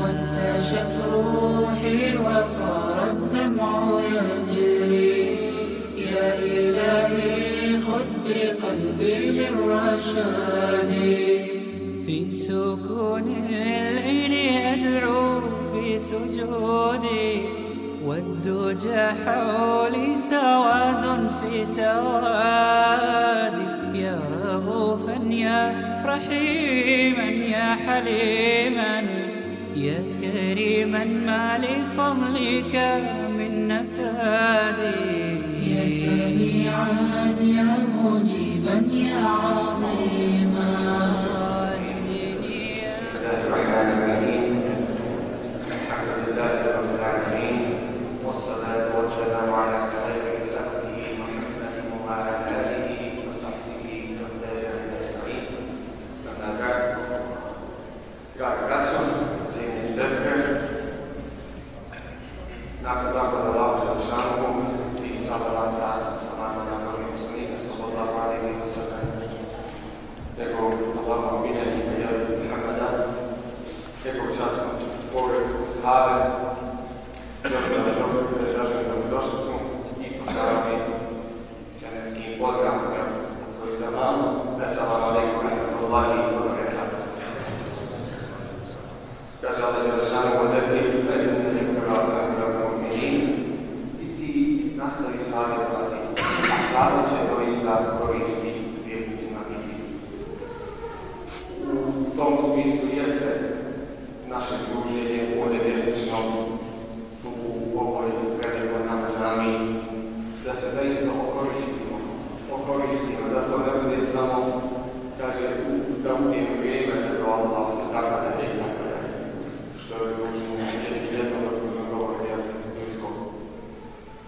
وانتشت روحي وصار الدمع يجري. يا إلهي خذ بقلبي للرشاد. في سكون الليل أدعو في سجودي. والدجى حولي سواد في سوادي. يا رؤوفا يا رحيما يا حليما. يا كريما ما لفضلك من نفادي يا سميعا يا مجيبا يا عظيما.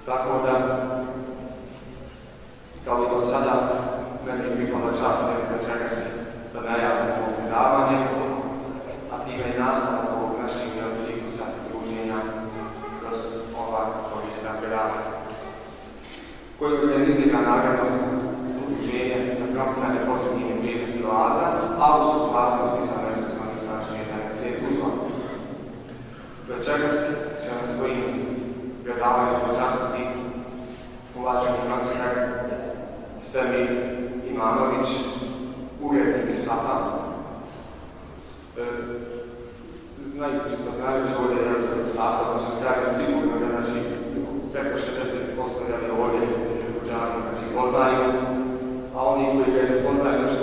Tako da, kao i do sada, meni je pripala čast da čega se da najavimo ovo predavanje, a time i nastavak ovog našeg ciklusa druženja kroz ova korisna predavanja. Koji organizira naravno udruženje za promicanje pozitivnih vrijednosti oaza, a u suglasnosti sa međusobnim. Večeras će na svojim predavanjima počastiti uvaženi magistar Semir Imanović, urednik Safa. E, znajući, poznajući ovdje jedan sastav, znači sigurno da znači preko 60% je ovdje znači poznaju, a oni koji ga poznaju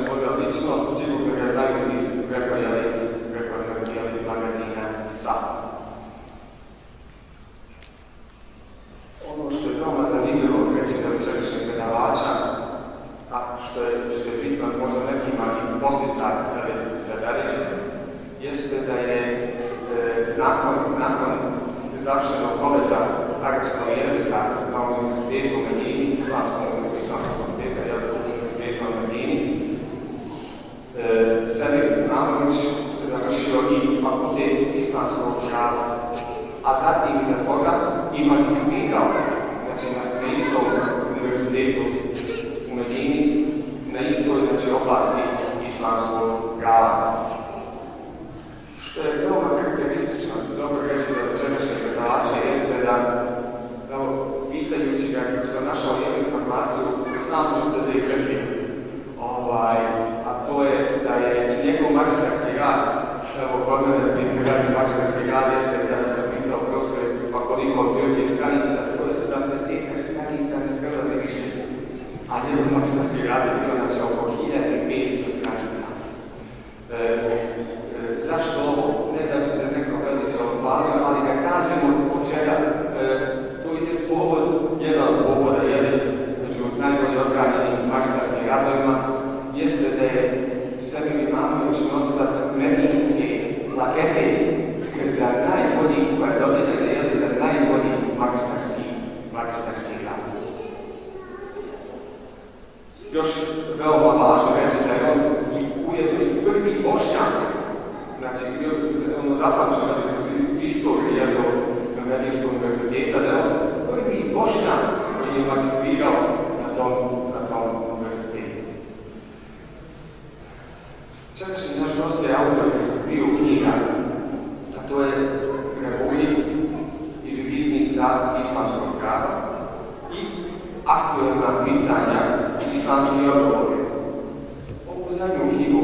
Ovu knjigu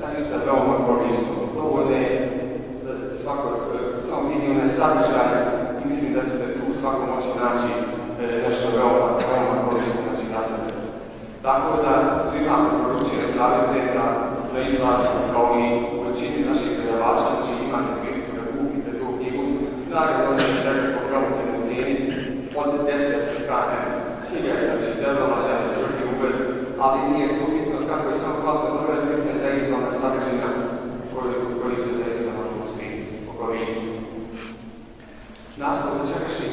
zaista veoma korisno. Dovoljno je svako, samo knjigi one sadržaje i mislim da se tu svako moći naći e, nešto veoma, veoma korisno znači sebe. Tako da svima preporučujem savjete da, da izlazimo kao i u većini naših predavača, znači imate priliku da kupite tu knjigu. Naravno, da se čeka po promotivnoj cijeni od 10 strane knjige, znači debela da je uvez, ali nije tu bitna je zaista koju, koju se zaista možemo svi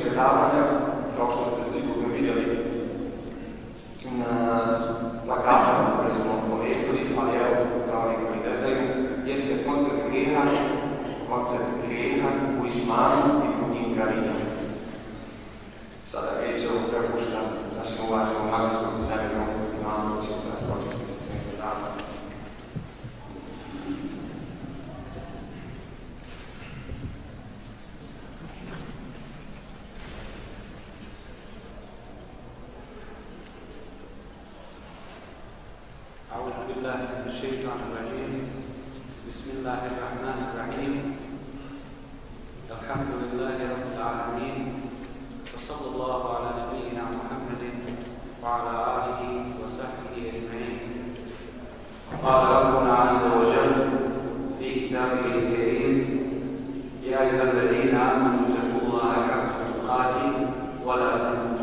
predavanja, kao što ste sigurno vidjeli na koje smo polijekili, ali evo, za onih koji ne znaju, jeste koncept grijeha u islamu i drugim gravinama. Sada riječ je ovo prepuštam našem uvaženom يا أيها الذين آمنوا اتقوا الله حق تقاته ولا تموتن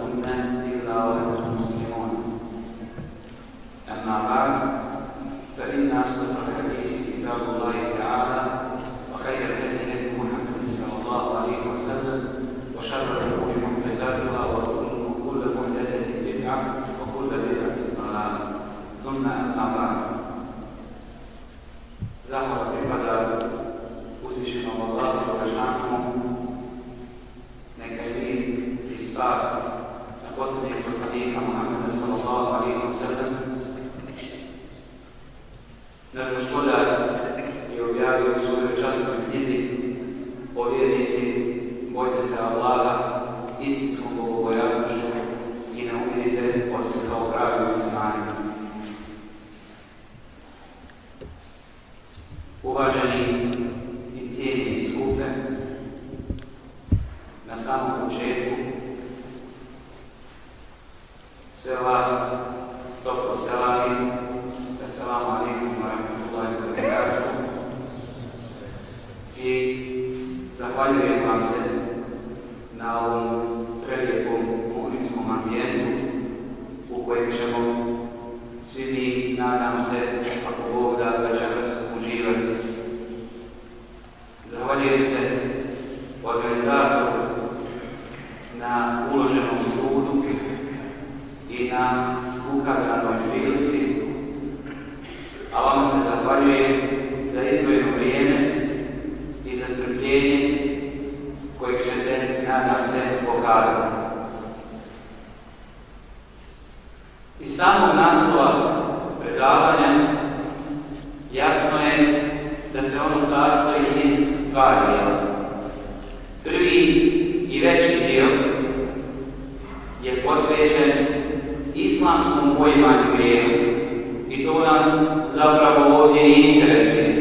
organizatoru na uloženom trudu i na ukazanoj prilici a vama se zahvaljujem za izdvojeno vrijeme i za strpljenje kojeg ćete, nadam se, pokazati. Iz samog naslova predavanja jasno je da se ono sastoji iz dva i veći dio je posvećen islamskom poimanju grijehu i to nas zapravo ovdje i interesuje.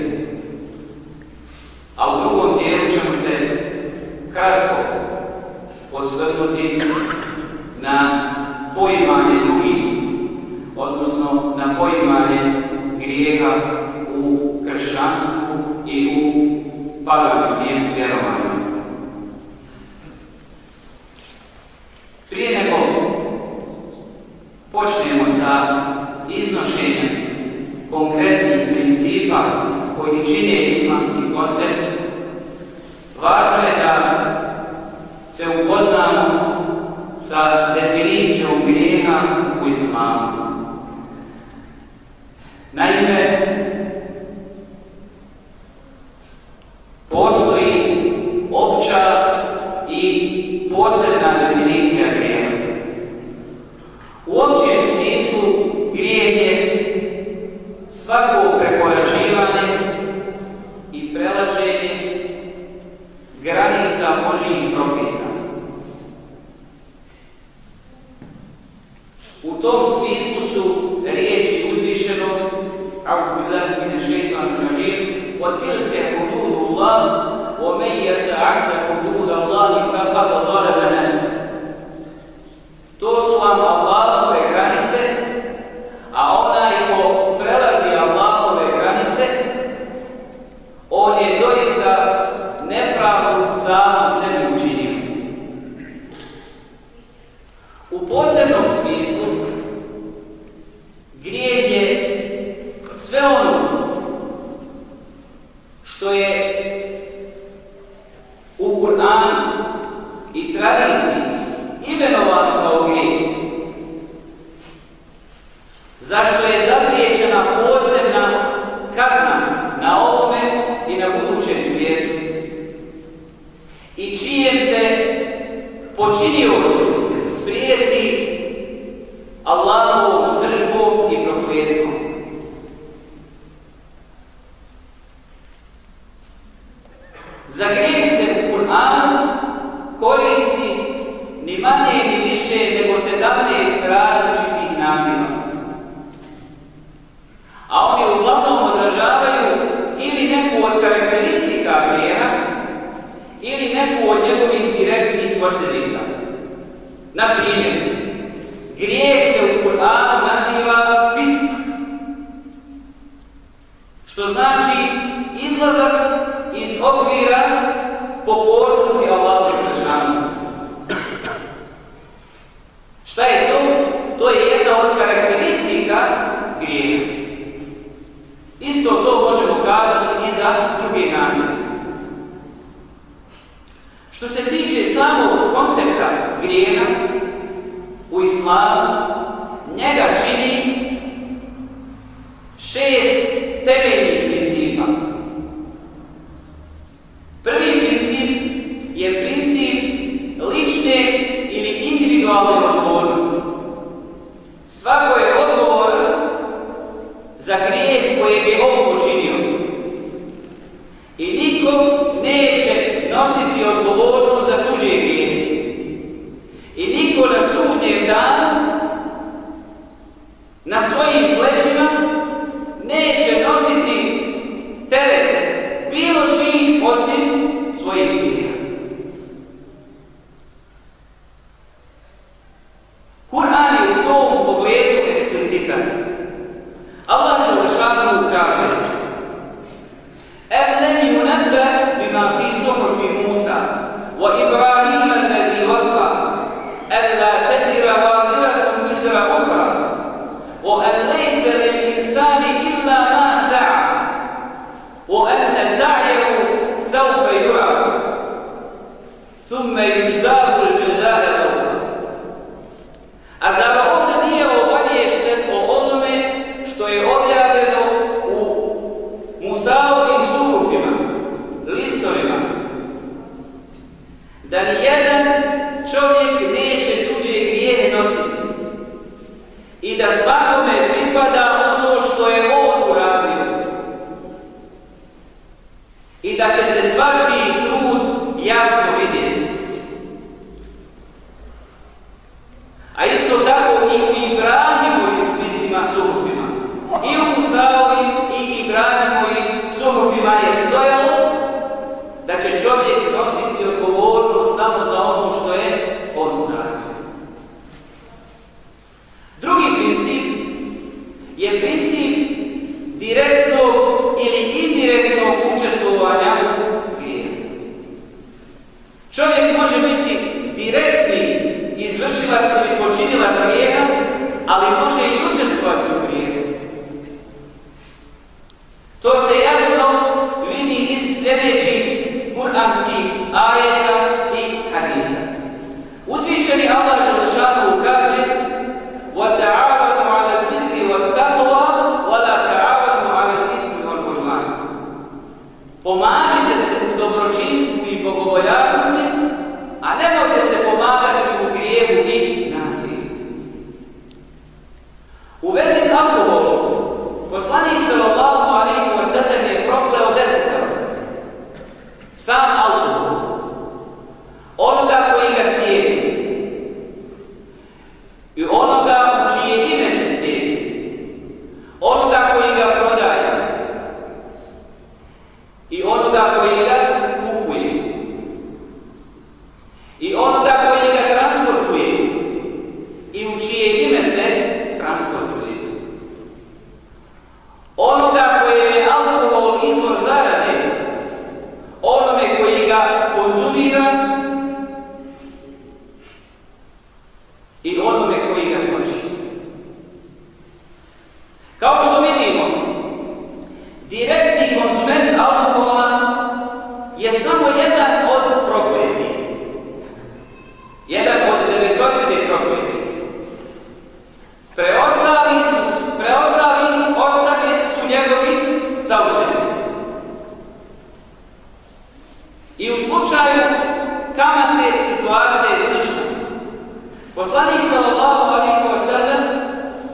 Poslanik sallallahu alaihi wa sallam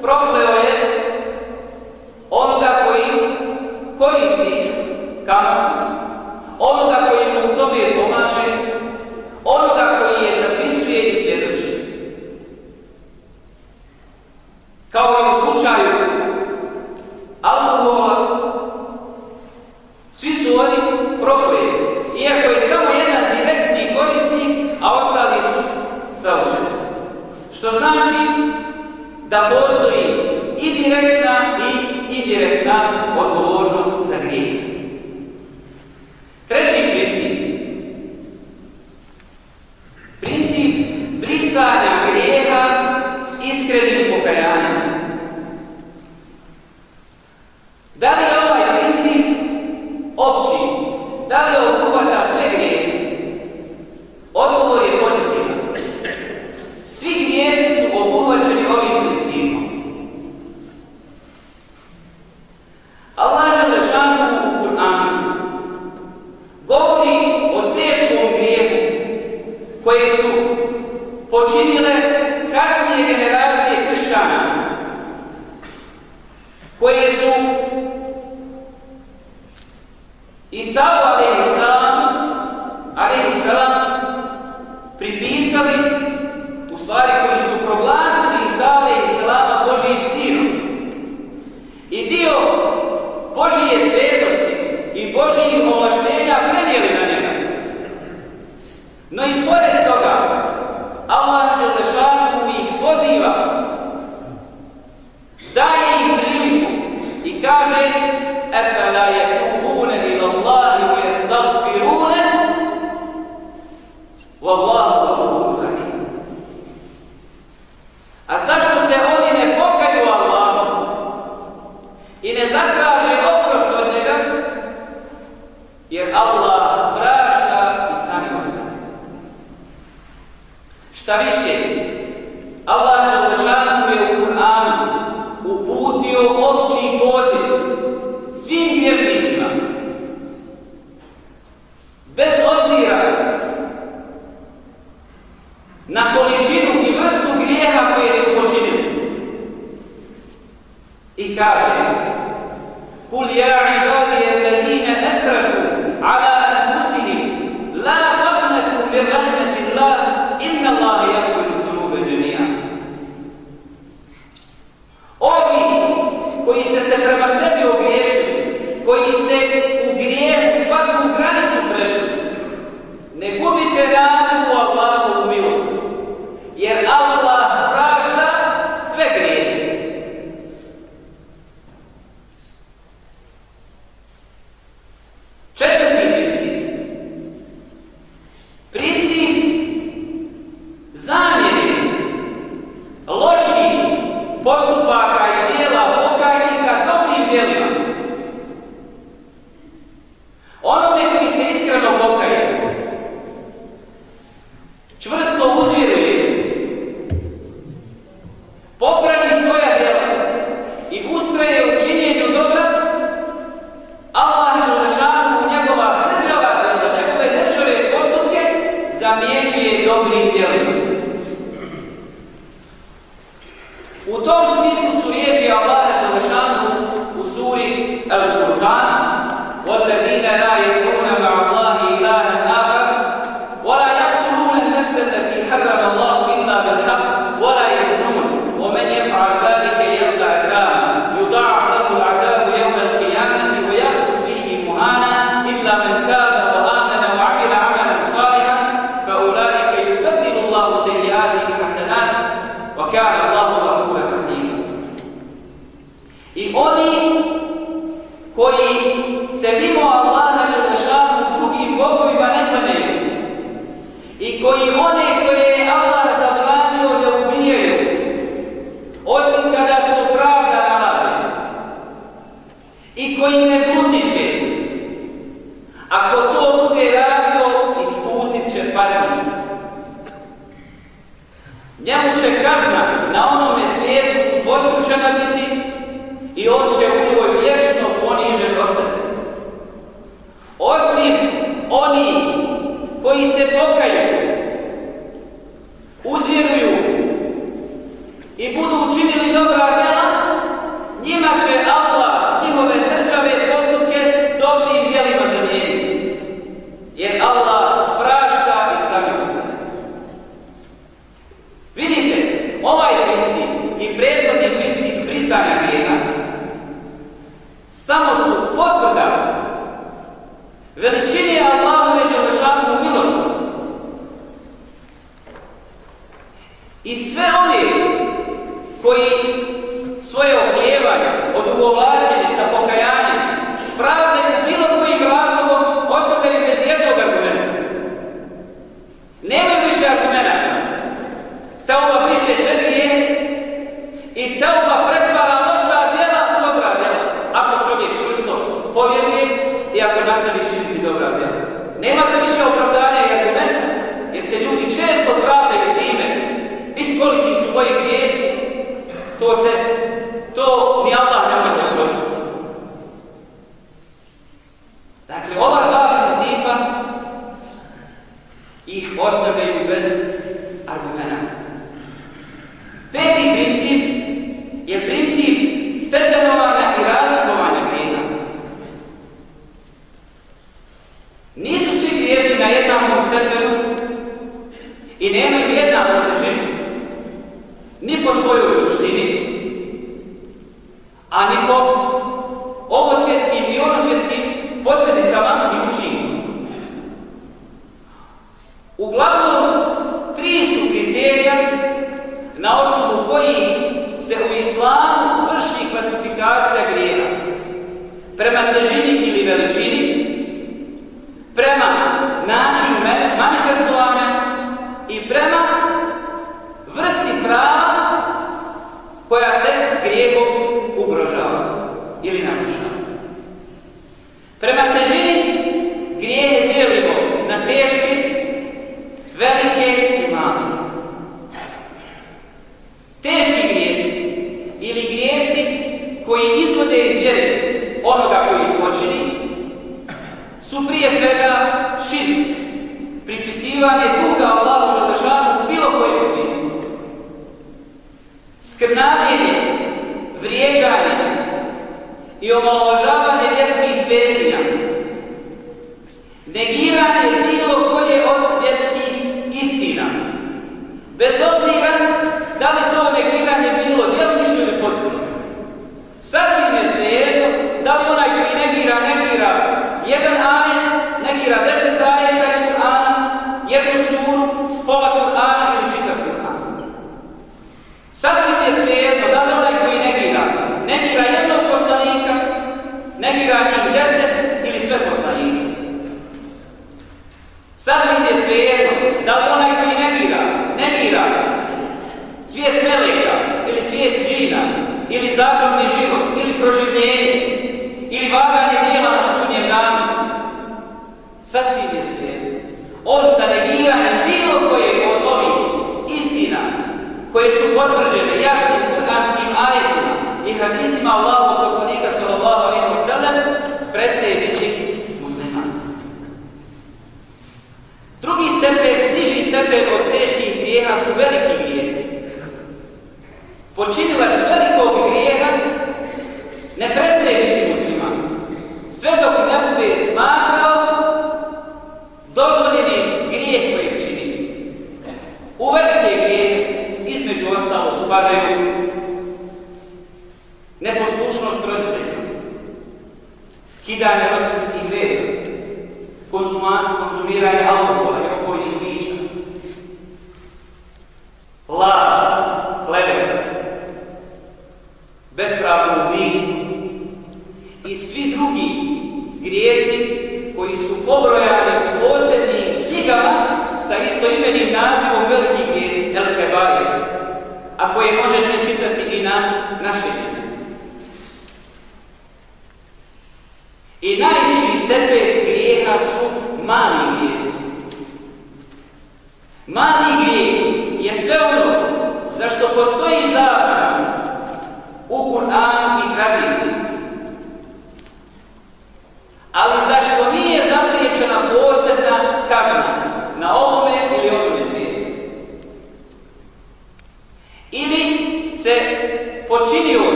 prokleo je onoga koji koristi kamatu, onoga 내가 body i koji ne budu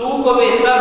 sukobe sa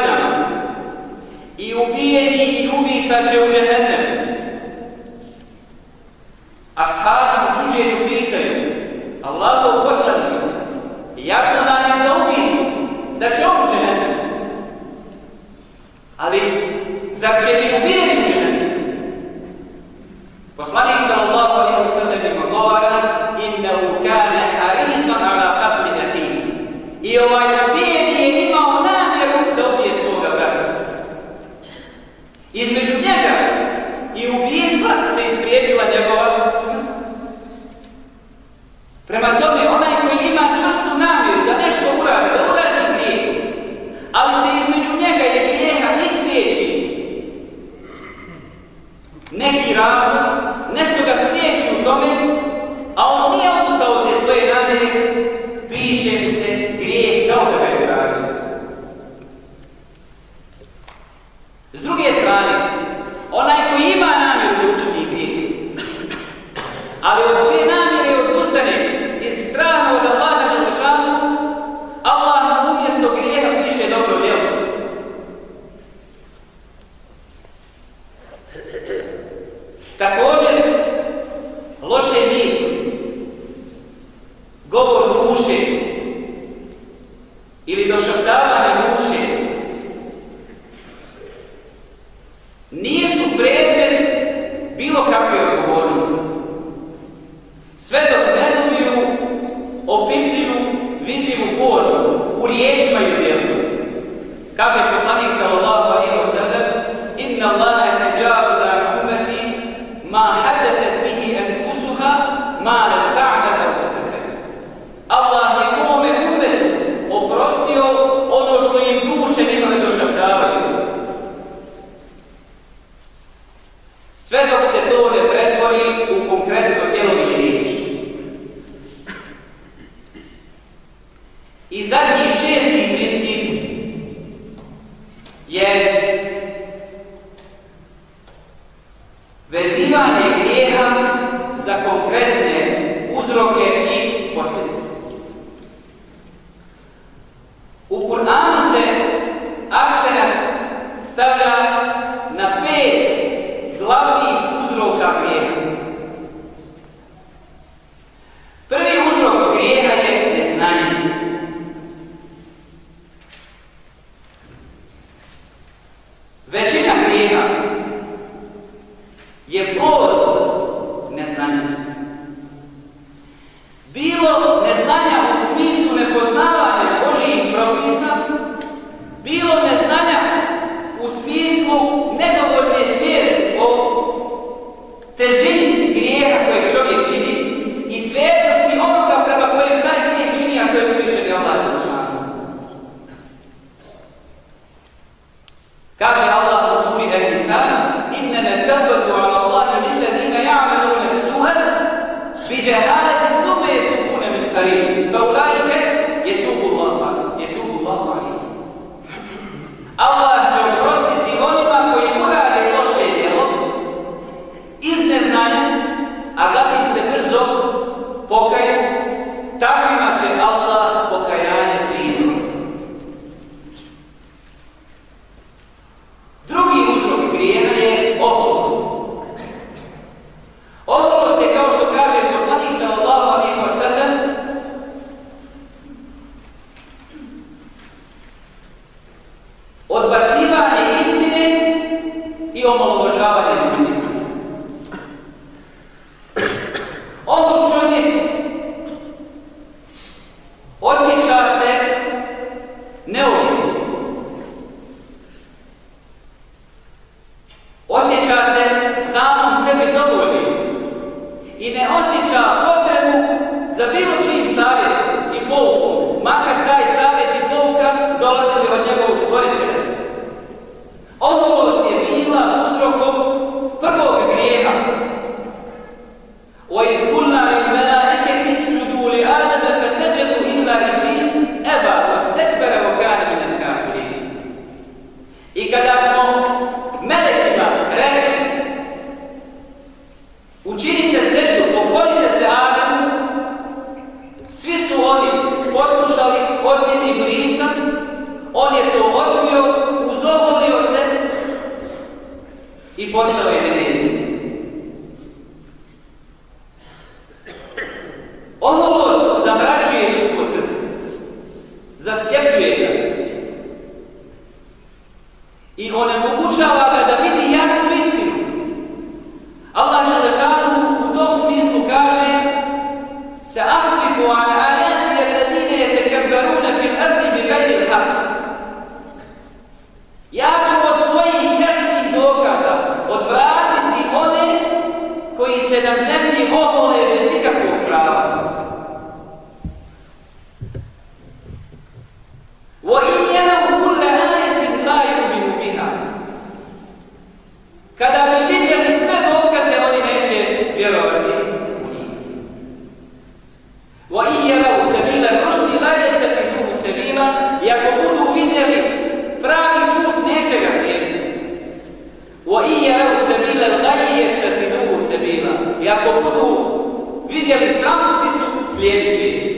zaputicu sljedeći.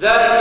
Zari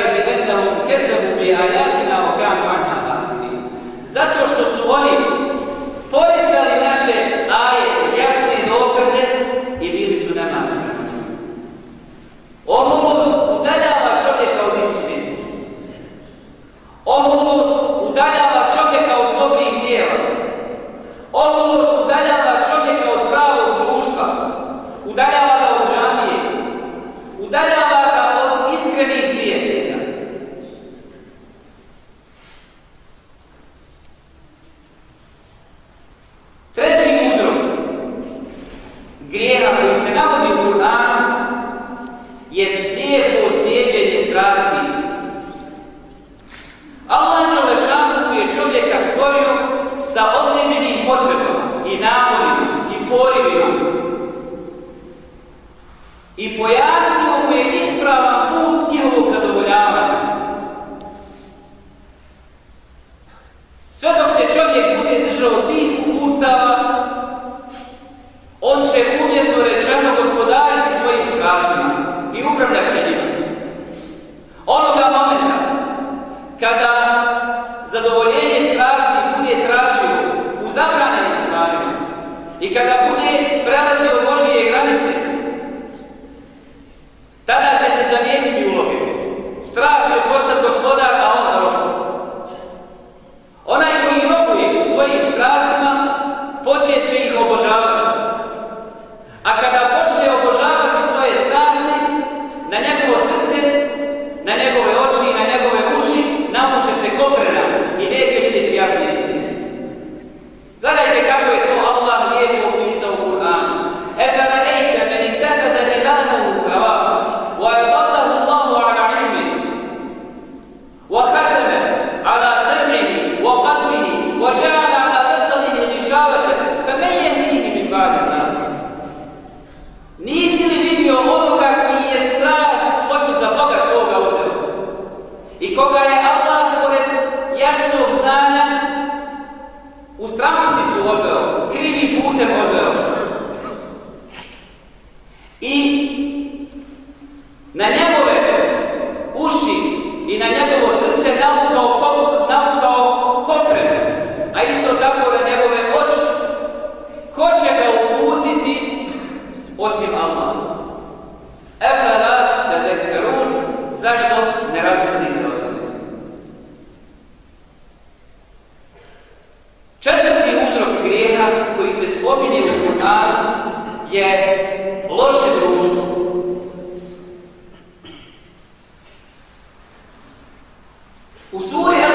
Суре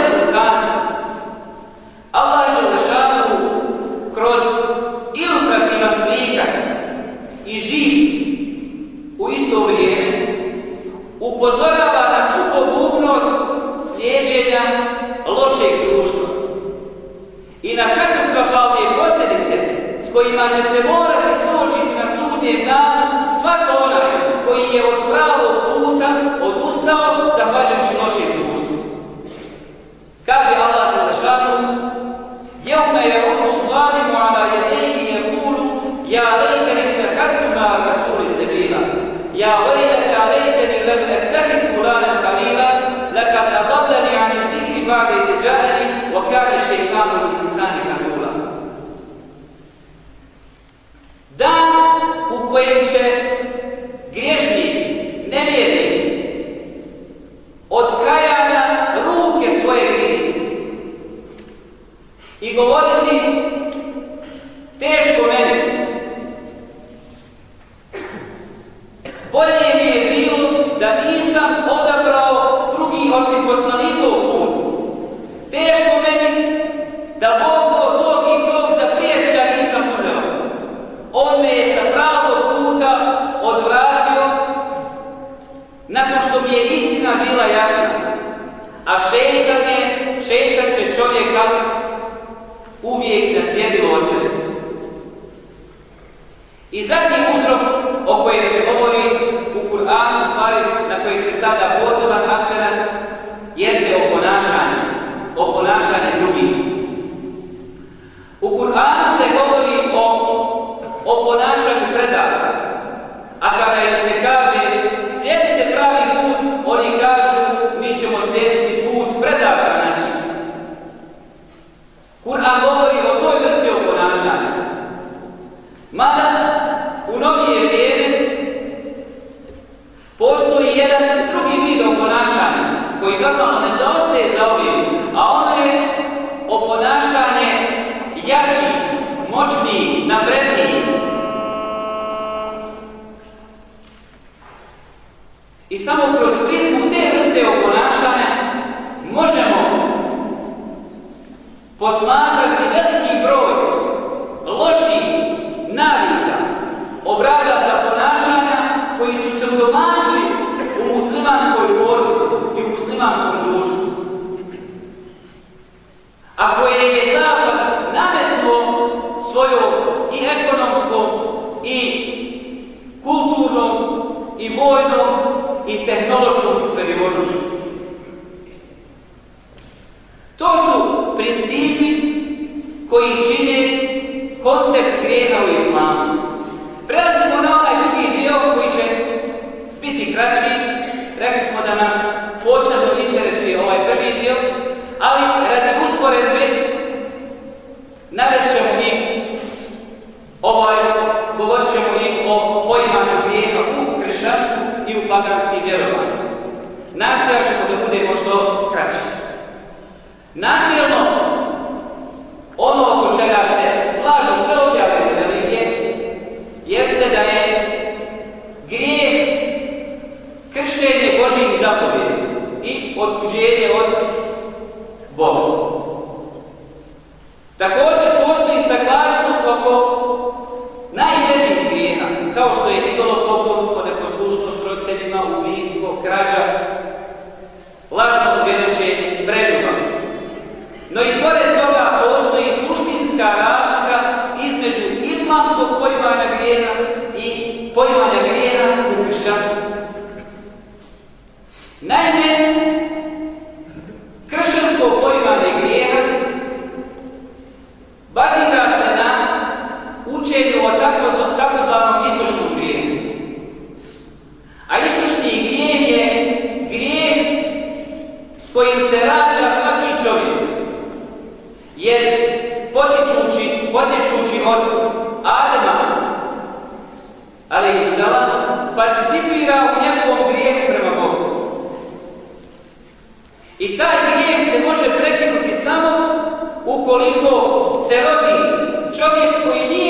uvida u njegovom grijehu prema Bogu. I taj grijeh se može prekinuti samo ukoliko se rodi čovjek koji nije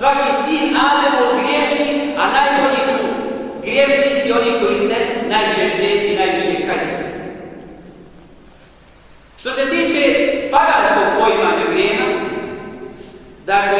Svaki sin ademo griješi, a najbolji su griješnici oni koji se najčešće i najviše kanju. Što se tiče paganskog pojma nevrijena, dakle,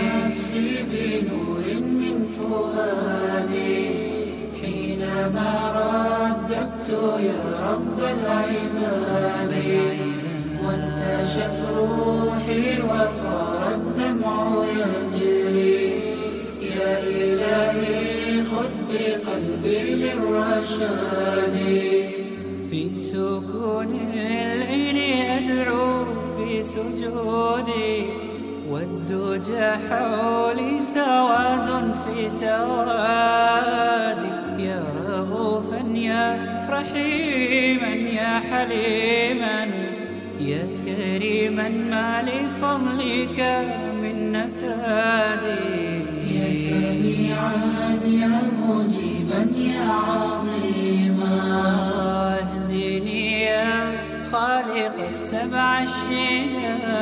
يا رب العباد. وانتشت روحي وصار الدمع يجري. يا إلهي خذ بقلبي للرشاد. في سكون الليل أدعو في سجودي. والدجى حولي سواد في سوادي. يا رحيما يا حليما يا كريما ما لفضلك من نفادي. يا سميعا يا مجيبا يا عظيما. اهدني يا خالق السبع الشداد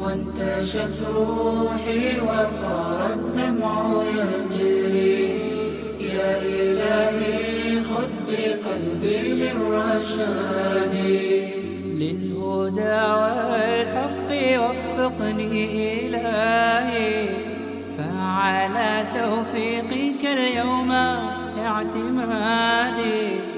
وانتشت روحي وصار الدمع يجري. يا إلهي خذ بقلبي للرشاد. للهدى والحق وفقني إلهي. فعلى توفيقك اليوم اعتمادي.